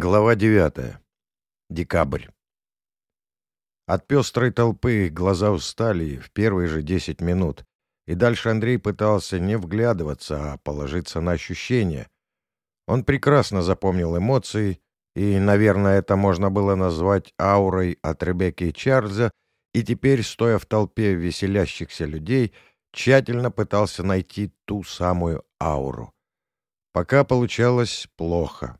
Глава 9. Декабрь. От пестрой толпы глаза устали в первые же 10 минут, и дальше Андрей пытался не вглядываться, а положиться на ощущения. Он прекрасно запомнил эмоции, и, наверное, это можно было назвать аурой от Ребекки и Чарльза, и теперь, стоя в толпе веселящихся людей, тщательно пытался найти ту самую ауру. Пока получалось плохо.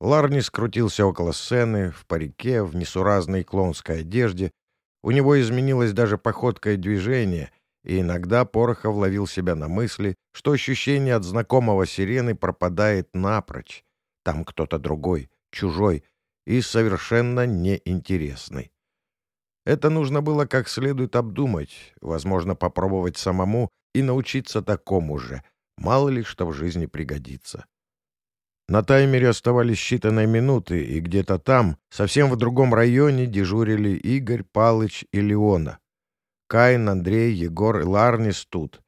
Ларни скрутился около сцены, в парике, в несуразной клоунской одежде. У него изменилась даже походка и движение, и иногда Порохов ловил себя на мысли, что ощущение от знакомого сирены пропадает напрочь. Там кто-то другой, чужой и совершенно неинтересный. Это нужно было как следует обдумать, возможно, попробовать самому и научиться такому же. Мало ли что в жизни пригодится. На таймере оставались считанные минуты, и где-то там, совсем в другом районе, дежурили Игорь, Палыч и Леона. Каин, Андрей, Егор и Ларнис тут.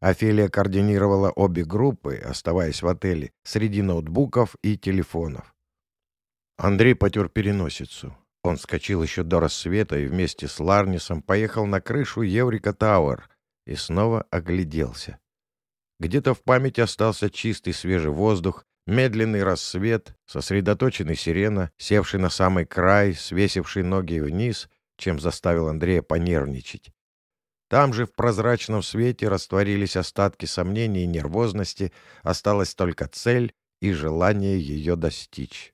Офелия координировала обе группы, оставаясь в отеле, среди ноутбуков и телефонов. Андрей потер переносицу. Он вскочил еще до рассвета и вместе с Ларнисом поехал на крышу Еврика Тауэр и снова огляделся. Где-то в памяти остался чистый свежий воздух, Медленный рассвет, сосредоточенный сирена, севший на самый край, свесивший ноги вниз, чем заставил Андрея понервничать. Там же в прозрачном свете растворились остатки сомнений и нервозности, осталась только цель и желание ее достичь.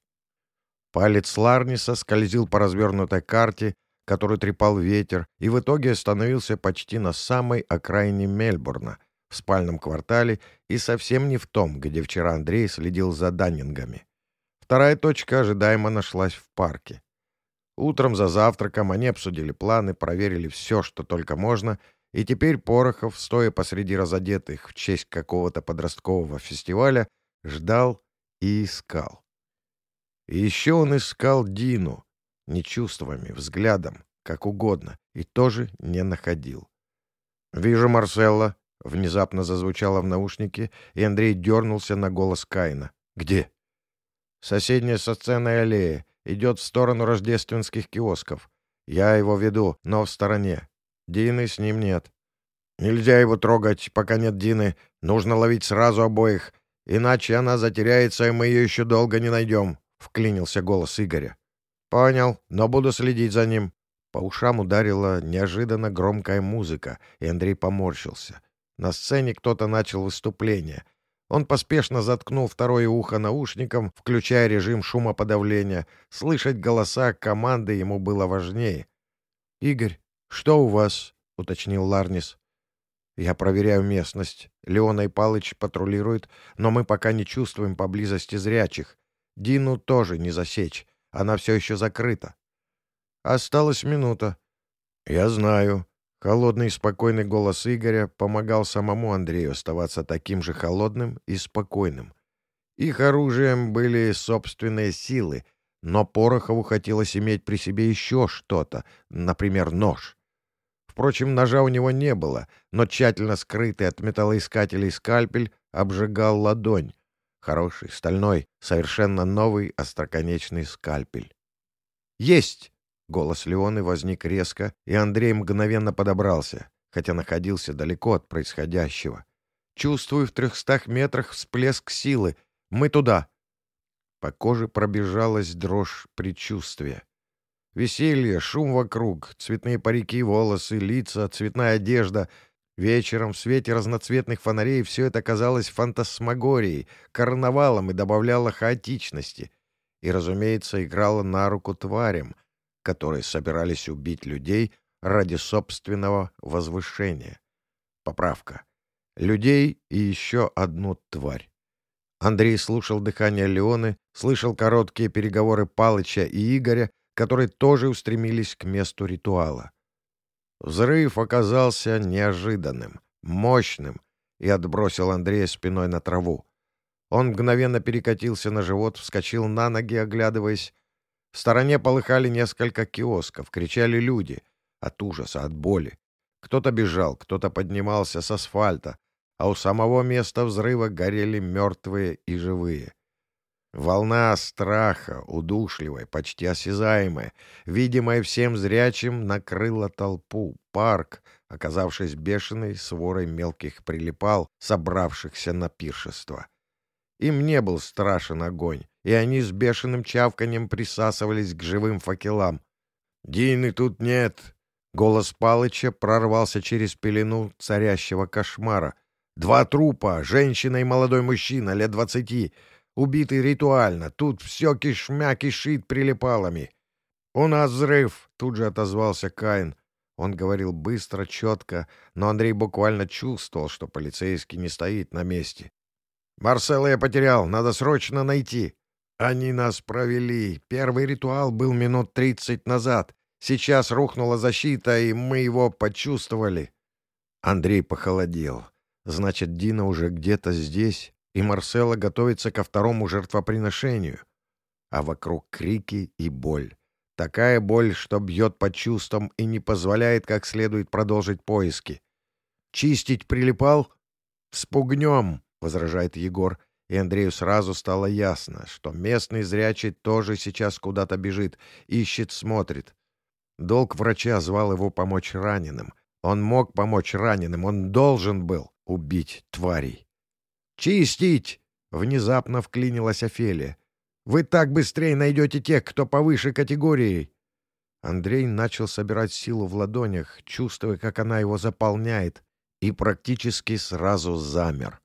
Палец Ларниса скользил по развернутой карте, которую трепал ветер, и в итоге остановился почти на самой окраине Мельбурна — в спальном квартале и совсем не в том, где вчера Андрей следил за Даннингами. Вторая точка ожидаемо нашлась в парке. Утром за завтраком они обсудили планы, проверили все, что только можно, и теперь Порохов, стоя посреди разодетых в честь какого-то подросткового фестиваля, ждал и искал. И еще он искал Дину, не чувствами, взглядом, как угодно, и тоже не находил. «Вижу Марселла», Внезапно зазвучало в наушнике, и Андрей дернулся на голос Каина. «Где?» «Соседняя со сценой аллея. Идет в сторону рождественских киосков. Я его веду, но в стороне. Дины с ним нет. Нельзя его трогать, пока нет Дины. Нужно ловить сразу обоих, иначе она затеряется, и мы ее еще долго не найдем», — вклинился голос Игоря. «Понял, но буду следить за ним». По ушам ударила неожиданно громкая музыка, и Андрей поморщился. На сцене кто-то начал выступление. Он поспешно заткнул второе ухо наушником, включая режим шумоподавления. Слышать голоса команды ему было важнее. «Игорь, что у вас?» — уточнил Ларнис. «Я проверяю местность. Леона и Палыч патрулируют, но мы пока не чувствуем поблизости зрячих. Дину тоже не засечь. Она все еще закрыта». «Осталась минута». «Я знаю», Холодный и спокойный голос Игоря помогал самому Андрею оставаться таким же холодным и спокойным. Их оружием были собственные силы, но Порохову хотелось иметь при себе еще что-то, например, нож. Впрочем, ножа у него не было, но тщательно скрытый от металлоискателей скальпель обжигал ладонь. Хороший, стальной, совершенно новый остроконечный скальпель. «Есть!» Голос Леоны возник резко, и Андрей мгновенно подобрался, хотя находился далеко от происходящего. «Чувствую в трехстах метрах всплеск силы. Мы туда!» По коже пробежалась дрожь предчувствия. Веселье, шум вокруг, цветные парики, волосы, лица, цветная одежда. Вечером в свете разноцветных фонарей все это казалось фантасмагорией, карнавалом и добавляло хаотичности. И, разумеется, играло на руку тварям — которые собирались убить людей ради собственного возвышения. Поправка. Людей и еще одну тварь. Андрей слушал дыхание Леоны, слышал короткие переговоры Палыча и Игоря, которые тоже устремились к месту ритуала. Взрыв оказался неожиданным, мощным и отбросил Андрея спиной на траву. Он мгновенно перекатился на живот, вскочил на ноги, оглядываясь, в стороне полыхали несколько киосков, кричали люди. От ужаса, от боли. Кто-то бежал, кто-то поднимался с асфальта, а у самого места взрыва горели мертвые и живые. Волна страха, удушливая, почти осязаемая, видимая всем зрячим, накрыла толпу, парк, оказавшись бешеной сворой мелких прилипал, собравшихся на пиршество. Им не был страшен огонь, и они с бешеным чавканем присасывались к живым факелам. «Дины тут нет!» Голос Палыча прорвался через пелену царящего кошмара. «Два трупа, женщина и молодой мужчина, лет двадцати, убитый ритуально. Тут все кишмя кишит прилипалами. «У нас взрыв!» — тут же отозвался Каин. Он говорил быстро, четко, но Андрей буквально чувствовал, что полицейский не стоит на месте. «Марсела я потерял, надо срочно найти!» «Они нас провели. Первый ритуал был минут тридцать назад. Сейчас рухнула защита, и мы его почувствовали». Андрей похолодел. «Значит, Дина уже где-то здесь?» и Марсела готовится ко второму жертвоприношению. А вокруг крики и боль. Такая боль, что бьет по чувствам и не позволяет как следует продолжить поиски. «Чистить прилипал?» «Спугнем», — возражает Егор, и Андрею сразу стало ясно, что местный зрячий тоже сейчас куда-то бежит, ищет, смотрит. Долг врача звал его помочь раненым. Он мог помочь раненым, он должен был убить тварей. «Чистить!» — внезапно вклинилась Офелия. «Вы так быстрее найдете тех, кто повыше категории!» Андрей начал собирать силу в ладонях, чувствуя, как она его заполняет, и практически сразу замер.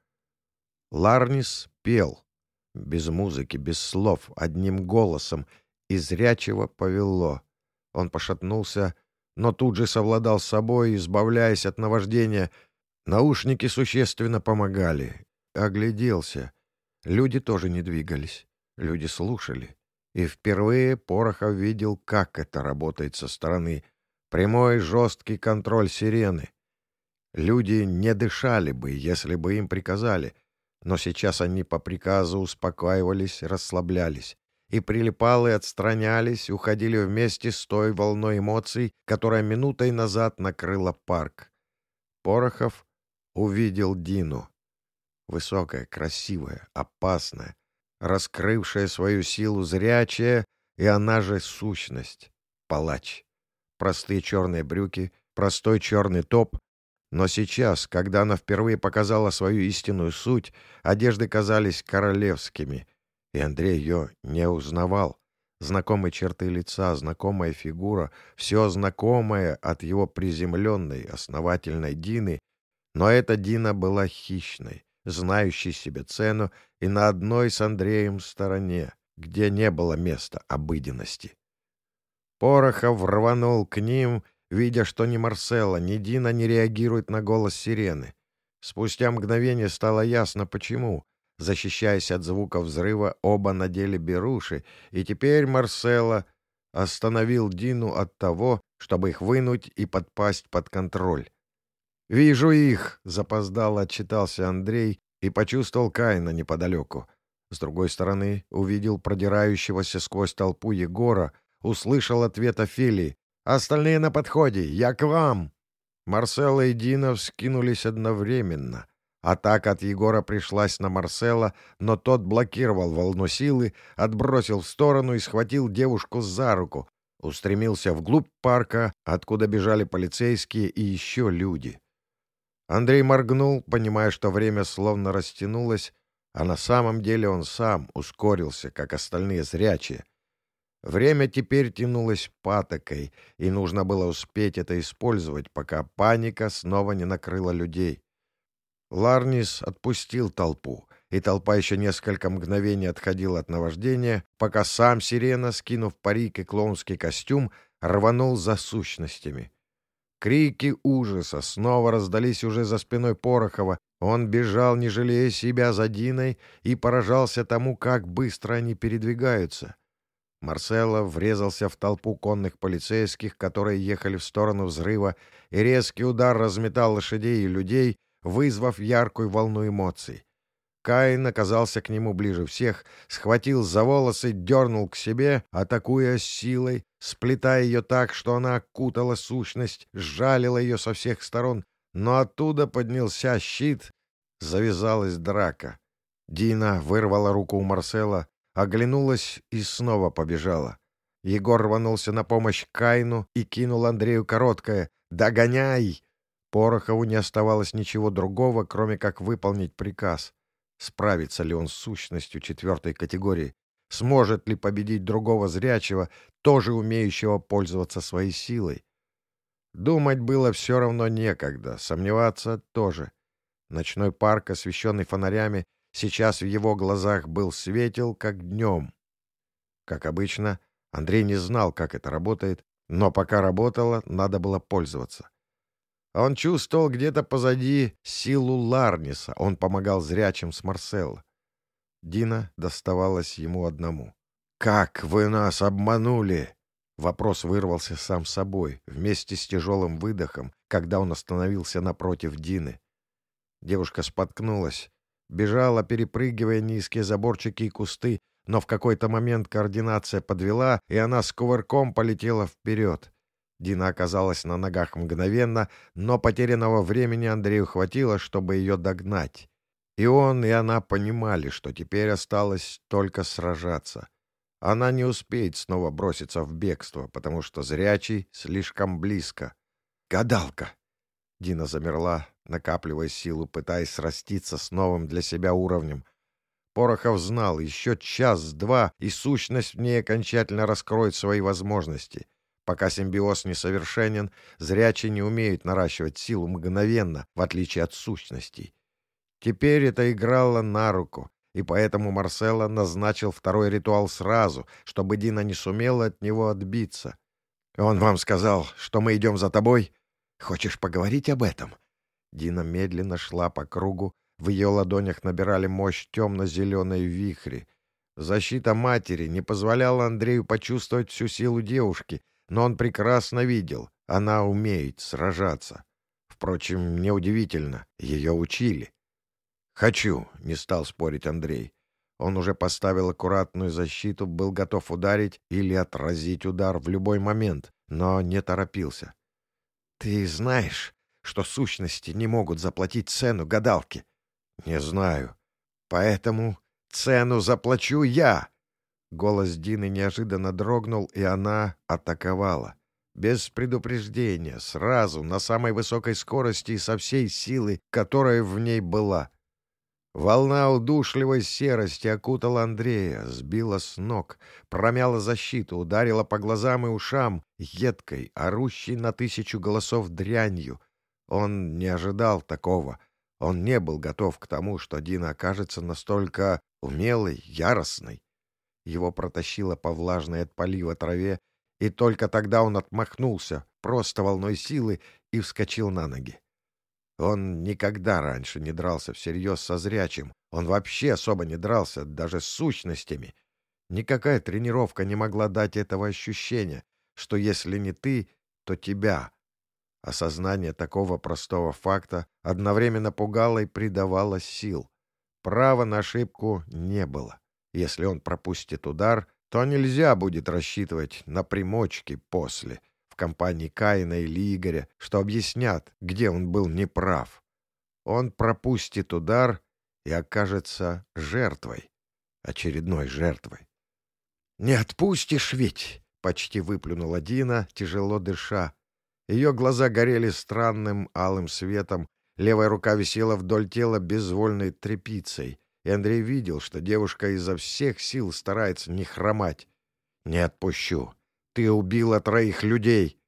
Ларнис пел. Без музыки, без слов, одним голосом, и зрячего повело. Он пошатнулся, но тут же совладал с собой, избавляясь от наваждения. Наушники существенно помогали, огляделся. Люди тоже не двигались. Люди слушали. И впервые Порохов видел, как это работает со стороны. Прямой жесткий контроль сирены. Люди не дышали бы, если бы им приказали. Но сейчас они по приказу успокаивались, расслаблялись. И прилипалы отстранялись, уходили вместе с той волной эмоций, которая минутой назад накрыла парк. Порохов увидел Дину. Высокая, красивая, опасная, раскрывшая свою силу зрячая, и она же сущность — палач. Простые черные брюки, простой черный топ. Но сейчас, когда она впервые показала свою истинную суть, одежды казались королевскими, и Андрей ее не узнавал. Знакомые черты лица, знакомая фигура, все знакомое от его приземленной, основательной Дины, но эта Дина была хищной, знающий себе цену и на одной с Андреем стороне, где не было места обыденности. Порохов рванул к ним, видя, что ни Марсела, ни Дина не реагируют на голос сирены. Спустя мгновение стало ясно, почему. Защищаясь от звука взрыва, оба надели беруши, и теперь Марсела остановил Дину от того, чтобы их вынуть и подпасть под контроль. «Вижу их!» — запоздало отчитался Андрей и почувствовал Каина неподалеку. С другой стороны, увидел продирающегося сквозь толпу Егора, услышал ответ Офелии. «Остальные на подходе! Я к вам!» Марсела и Дина вскинулись одновременно. Атака от Егора пришлась на Марсела, но тот блокировал волну силы, отбросил в сторону и схватил девушку за руку, устремился вглубь парка, откуда бежали полицейские и еще люди. Андрей моргнул, понимая, что время словно растянулось, а на самом деле он сам ускорился, как остальные зрячие. Время теперь тянулось патокой, и нужно было успеть это использовать, пока паника снова не накрыла людей. Ларнис отпустил толпу, и толпа еще несколько мгновений отходила от наваждения, пока сам Сирена, скинув парик и клоунский костюм, рванул за сущностями. Крики ужаса снова раздались уже за спиной Порохова. Он бежал, не жалея себя за Диной, и поражался тому, как быстро они передвигаются. Марсело врезался в толпу конных полицейских, которые ехали в сторону взрыва, и резкий удар разметал лошадей и людей, вызвав яркую волну эмоций. Каин оказался к нему ближе всех, схватил за волосы, дернул к себе, атакуя силой, сплетая ее так, что она окутала сущность, сжалила ее со всех сторон, но оттуда поднялся щит, завязалась драка. Дина вырвала руку у Марсела, Оглянулась и снова побежала. Егор рванулся на помощь Кайну и кинул Андрею короткое «Догоняй!». Порохову не оставалось ничего другого, кроме как выполнить приказ. Справится ли он с сущностью четвертой категории? Сможет ли победить другого зрячего, тоже умеющего пользоваться своей силой? Думать было все равно некогда, сомневаться тоже. Ночной парк, освещенный фонарями, сейчас в его глазах был светел, как днем. Как обычно, Андрей не знал, как это работает, но пока работало, надо было пользоваться. Он чувствовал где-то позади силу Ларниса, он помогал зрячим с Марселла. Дина доставалась ему одному. «Как вы нас обманули!» Вопрос вырвался сам собой, вместе с тяжелым выдохом, когда он остановился напротив Дины. Девушка споткнулась, бежала, перепрыгивая низкие заборчики и кусты, но в какой-то момент координация подвела, и она с кувырком полетела вперед. Дина оказалась на ногах мгновенно, но потерянного времени Андрею хватило, чтобы ее догнать. И он, и она понимали, что теперь осталось только сражаться — она не успеет снова броситься в бегство, потому что зрячий слишком близко. «Гадалка!» Дина замерла, накапливая силу, пытаясь сраститься с новым для себя уровнем. Порохов знал, еще час-два, и сущность в ней окончательно раскроет свои возможности. Пока симбиоз несовершенен, зрячие не умеют наращивать силу мгновенно, в отличие от сущностей. Теперь это играло на руку, и поэтому Марсело назначил второй ритуал сразу, чтобы Дина не сумела от него отбиться. «Он вам сказал, что мы идем за тобой? Хочешь поговорить об этом?» Дина медленно шла по кругу, в ее ладонях набирали мощь темно-зеленой вихри. Защита матери не позволяла Андрею почувствовать всю силу девушки, но он прекрасно видел, она умеет сражаться. Впрочем, неудивительно, ее учили. «Хочу», — не стал спорить Андрей. Он уже поставил аккуратную защиту, был готов ударить или отразить удар в любой момент, но не торопился. «Ты знаешь, что сущности не могут заплатить цену гадалки?» «Не знаю. Поэтому цену заплачу я!» Голос Дины неожиданно дрогнул, и она атаковала. Без предупреждения, сразу, на самой высокой скорости и со всей силы, которая в ней была — Волна удушливой серости окутала Андрея, сбила с ног, промяла защиту, ударила по глазам и ушам, едкой, орущей на тысячу голосов дрянью. Он не ожидал такого. Он не был готов к тому, что Дина окажется настолько умелой, яростной. Его протащило по влажной от полива траве, и только тогда он отмахнулся, просто волной силы, и вскочил на ноги. Он никогда раньше не дрался всерьез со зрячим. Он вообще особо не дрался, даже с сущностями. Никакая тренировка не могла дать этого ощущения, что если не ты, то тебя. Осознание такого простого факта одновременно пугало и придавало сил. Права на ошибку не было. Если он пропустит удар, то нельзя будет рассчитывать на примочки после — в компании Каина или Игоря, что объяснят, где он был неправ. Он пропустит удар и окажется жертвой, очередной жертвой. «Не отпустишь ведь!» — почти выплюнула Дина, тяжело дыша. Ее глаза горели странным алым светом, левая рука висела вдоль тела безвольной тряпицей, и Андрей видел, что девушка изо всех сил старается не хромать. «Не отпущу. Ты убила троих людей!»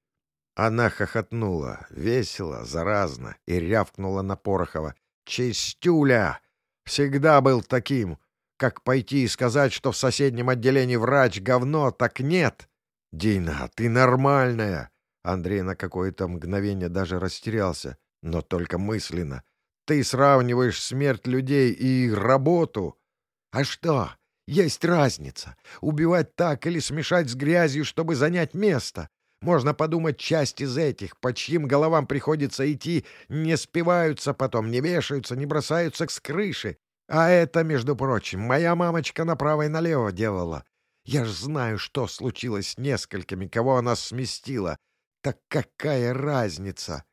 Она хохотнула, весело, заразно, и рявкнула на Порохова. «Чистюля! Всегда был таким! Как пойти и сказать, что в соседнем отделении врач говно, так нет!» «Дина, ты нормальная!» Андрей на какое-то мгновение даже растерялся, но только мысленно. «Ты сравниваешь смерть людей и работу!» «А что? Есть разница. Убивать так или смешать с грязью, чтобы занять место. Можно подумать, часть из этих, по чьим головам приходится идти, не спиваются потом, не вешаются, не бросаются с крыши. А это, между прочим, моя мамочка направо и налево делала. Я ж знаю, что случилось с несколькими, кого она сместила. Так какая разница?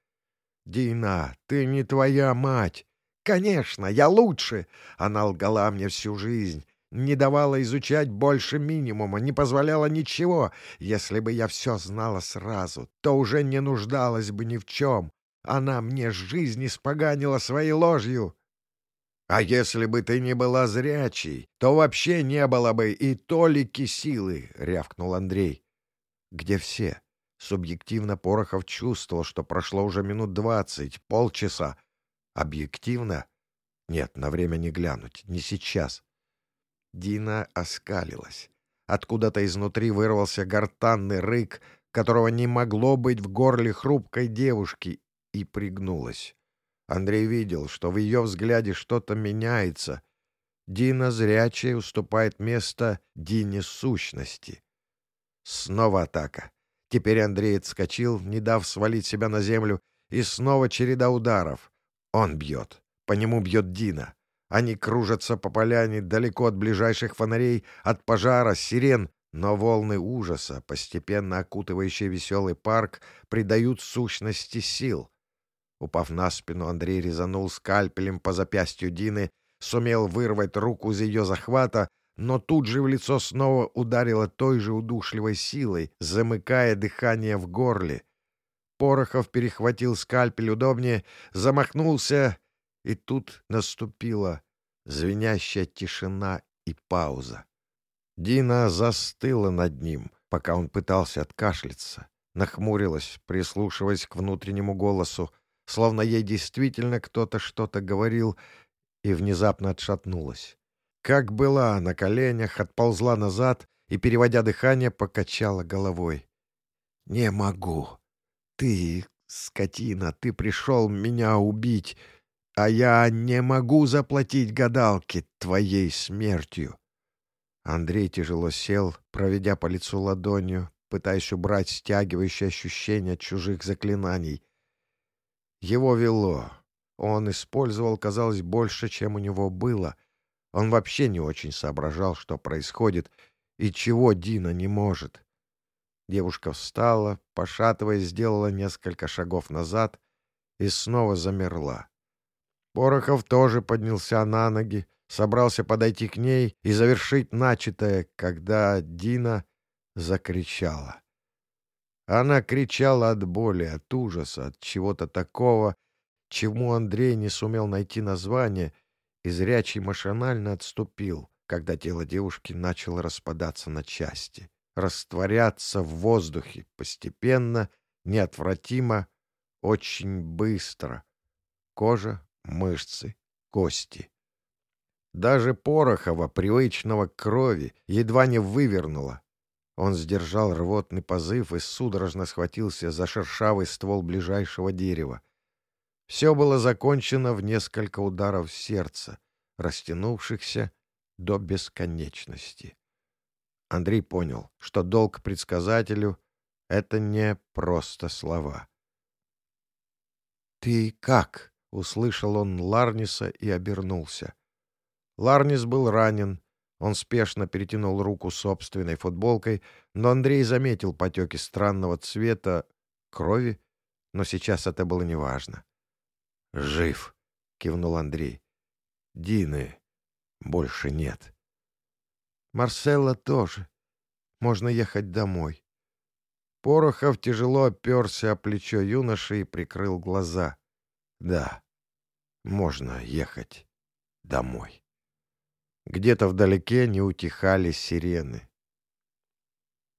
Дина, ты не твоя мать. Конечно, я лучше. Она лгала мне всю жизнь. не давала изучать больше минимума, не позволяла ничего. Если бы я все знала сразу, то уже не нуждалась бы ни в чем. Она мне жизнь испоганила своей ложью. А если бы ты не была зрячей, то вообще не было бы и толики силы, — рявкнул Андрей. Где все? Субъективно Порохов чувствовал, что прошло уже минут двадцать, полчаса. Объективно? Нет, на время не глянуть, не сейчас. Дина оскалилась. Откуда-то изнутри вырвался гортанный рык, которого не могло быть в горле хрупкой девушки, и пригнулась. Андрей видел, что в ее взгляде что-то меняется. Дина зрячая уступает место Дине сущности. Снова атака. Теперь Андрей отскочил, не дав свалить себя на землю, и снова череда ударов. Он бьет. По нему бьет Дина. Они кружатся по поляне далеко от ближайших фонарей, от пожара, сирен, но волны ужаса, постепенно окутывающие веселый парк, придают сущности сил. Упав на спину, Андрей резанул скальпелем по запястью Дины, сумел вырвать руку из ее захвата, но тут же в лицо снова ударило той же удушливой силой, замыкая дыхание в горле. Порохов перехватил скальпель удобнее, замахнулся и тут наступила звенящая тишина и пауза. Дина застыла над ним, пока он пытался откашляться. Нахмурилась, прислушиваясь к внутреннему голосу, словно ей действительно кто-то что-то говорил, и внезапно отшатнулась. Как была, на коленях, отползла назад и, переводя дыхание, покачала головой. «Не могу. Ты, скотина, ты пришел меня убить а я не могу заплатить гадалке твоей смертью. Андрей тяжело сел, проведя по лицу ладонью, пытаясь убрать стягивающее ощущение чужих заклинаний. Его вело. Он использовал, казалось, больше, чем у него было. Он вообще не очень соображал, что происходит и чего Дина не может. Девушка встала, пошатываясь, сделала несколько шагов назад и снова замерла. Порохов тоже поднялся на ноги, собрался подойти к ней и завершить начатое, когда Дина закричала. Она кричала от боли, от ужаса, от чего-то такого, чему Андрей не сумел найти название, и зрячий машинально отступил, когда тело девушки начало распадаться на части, растворяться в воздухе постепенно, неотвратимо, очень быстро. Кожа мышцы, кости. Даже Порохова, привычного к крови, едва не вывернуло. Он сдержал рвотный позыв и судорожно схватился за шершавый ствол ближайшего дерева. Все было закончено в несколько ударов сердца, растянувшихся до бесконечности. Андрей понял, что долг предсказателю — это не просто слова. «Ты как?» Услышал он Ларниса и обернулся. Ларнис был ранен. Он спешно перетянул руку собственной футболкой, но Андрей заметил потеки странного цвета крови, но сейчас это было неважно. «Жив!» — кивнул Андрей. «Дины больше нет». «Марселла тоже. Можно ехать домой». Порохов тяжело оперся о плечо юноши и прикрыл глаза. «Да, можно ехать домой. Где-то вдалеке не утихали сирены.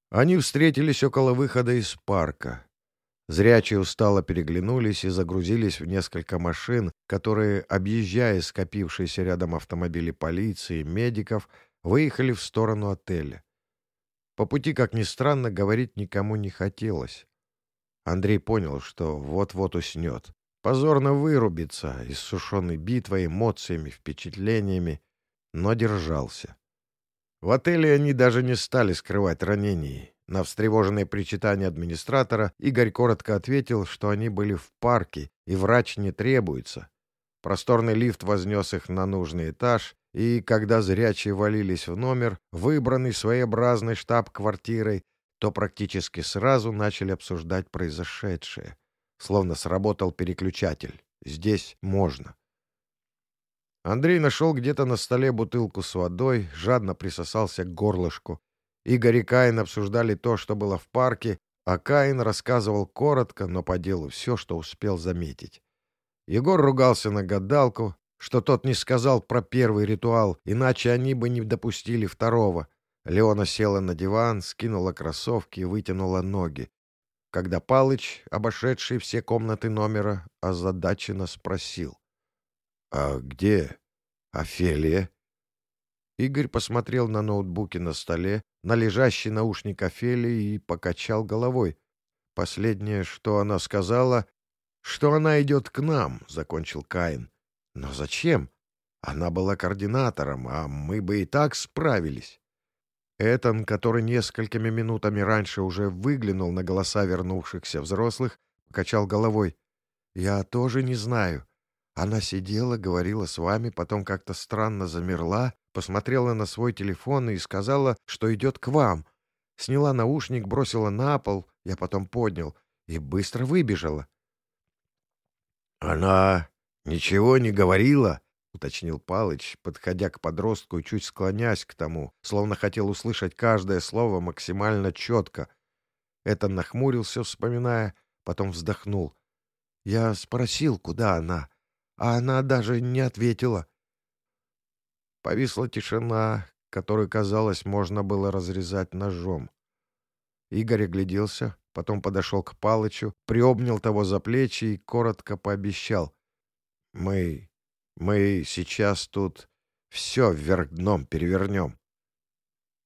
Они встретились около выхода из парка. Зрячие устало переглянулись и загрузились в несколько машин, которые, объезжая скопившиеся рядом автомобили полиции, медиков, выехали в сторону отеля. По пути, как ни странно, говорить никому не хотелось. Андрей понял, что вот-вот уснет позорно вырубиться, иссушенный битвой, эмоциями, впечатлениями, но держался. В отеле они даже не стали скрывать ранений. На встревоженное причитание администратора Игорь коротко ответил, что они были в парке, и врач не требуется. Просторный лифт вознес их на нужный этаж, и, когда зрячие валились в номер, выбранный своеобразной штаб-квартирой, то практически сразу начали обсуждать произошедшее — Словно сработал переключатель. Здесь можно. Андрей нашел где-то на столе бутылку с водой, жадно присосался к горлышку. Игорь и Каин обсуждали то, что было в парке, а Каин рассказывал коротко, но по делу все, что успел заметить. Егор ругался на гадалку, что тот не сказал про первый ритуал, иначе они бы не допустили второго. Леона села на диван, скинула кроссовки и вытянула ноги. Когда Палыч, обошедший все комнаты номера, озадаченно спросил. «А где Офелия?» Игорь посмотрел на ноутбуке на столе, на лежащий наушник Офелии и покачал головой. Последнее, что она сказала, что она идет к нам, — закончил Каин. Но зачем? Она была координатором, а мы бы и так справились. Этан, который несколькими минутами раньше уже выглянул на голоса вернувшихся взрослых, покачал головой. «Я тоже не знаю. Она сидела, говорила с вами, потом как-то странно замерла, посмотрела на свой телефон и сказала, что идет к вам. Сняла наушник, бросила на пол, я потом поднял, и быстро выбежала. «Она ничего не говорила?» — уточнил Палыч, подходя к подростку и чуть склонясь к тому, словно хотел услышать каждое слово максимально четко. Это нахмурился, вспоминая, потом вздохнул. «Я спросил, куда она?» а она даже не ответила. Повисла тишина, которую, казалось, можно было разрезать ножом. Игорь огляделся, потом подошел к Палычу, приобнял того за плечи и коротко пообещал. «Мы... мы сейчас тут все вверх дном перевернем».